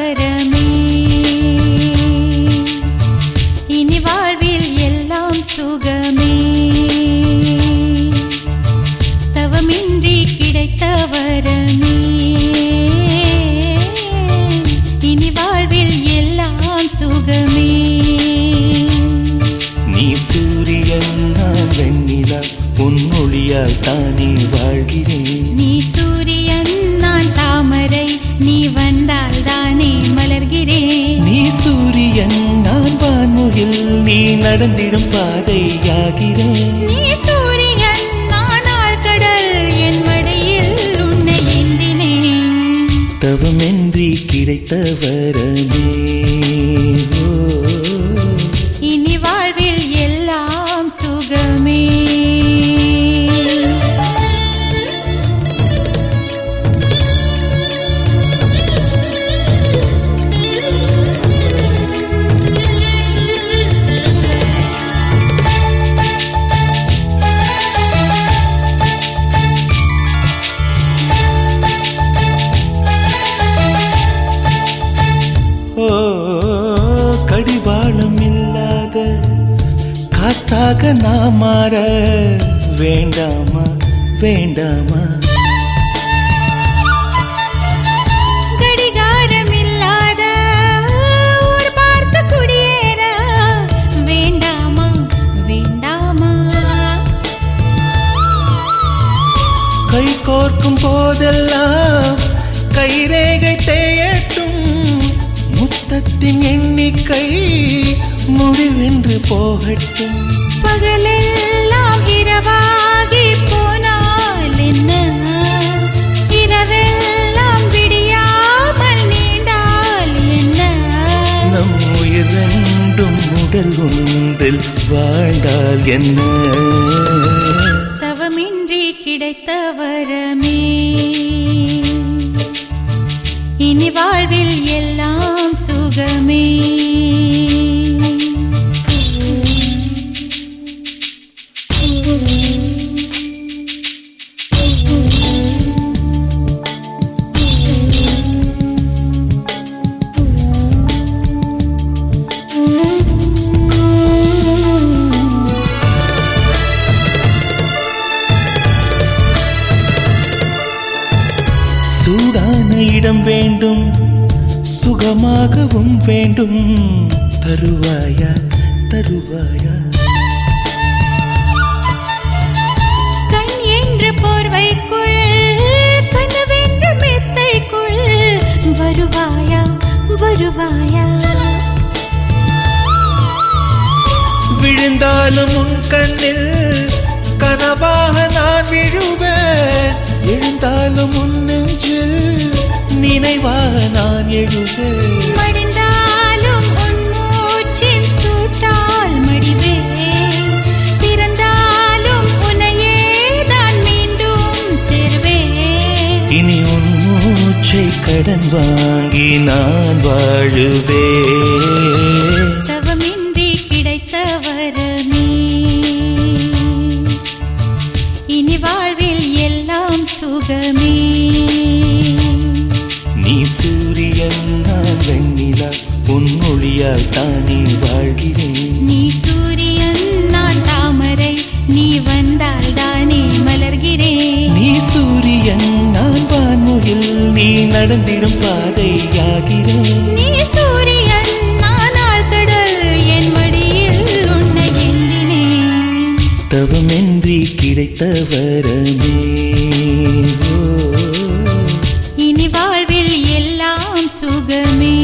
கிடைத்த இனி வாழ்வில் எல்லாம் சுகமே. தவமின்றி கிடைத்த வரமே. இனி வாழ்வில் எல்லாம் சுகமே. நீ சூரியன் நான் வெண்ணிலா தானே நடந்திடும் பாதையாகிறேன் நீ சூரியன் நான் ஆழ்கடல் என் மடியில் உன்னை ஏந்தினேன். தவமின்றி கிடைத்த வரமே காற்றாக நான் மாற வேண்டாமா? வேண்டாமா? கை கோர்க்கும் போதெல்லாம் கைரேகை தேயட்டும் முத்தத்தின் எண்ணிக்கை முடிவென்று போகட்டும். பகலெல்லாம் இரவாகி போனால் என்ன? இரவெல்லாம் விடியாமல் நீண்டால் என்ன? நம் உயிர் ரெண்டும் உடல் ஒன்றில் வாழ்ந்தால் என்ன? தவமின்றி கிடைத்த வரமே. இனி வாழ்வில் இடம் வேண்டும் சுகமாகவும் வேண்டும். தருவாயா தருவாயா? கண் என்ற போர்வைக்குள் கனவென்ற மெத்தைக்குள் வருவாயா வருவாயா? விழுந்தாலும் உன் கண்ணில் கனவாக நான் விழுவேன். எழுந்தாலும் உன் நெஞ்சில் எழுவேன் மடிந்தாலும் உன் மூச்சின் சூட்டால் மடிவேன் திறந்தாலும் உன்னையே தான் மீண்டும் சேர்வேன் இனி உன் மூச்சை கடன் வாங்கி நான் வாழுவேன். நடந்திடும் பாதையாகிறேன் நீ சூரியன் நான் ஆழ்கடல் என் மடியில் உன்னை தவமின்றி கிடைத்த வரமே இனி வாழ்வில் எல்லாம் சுகமே.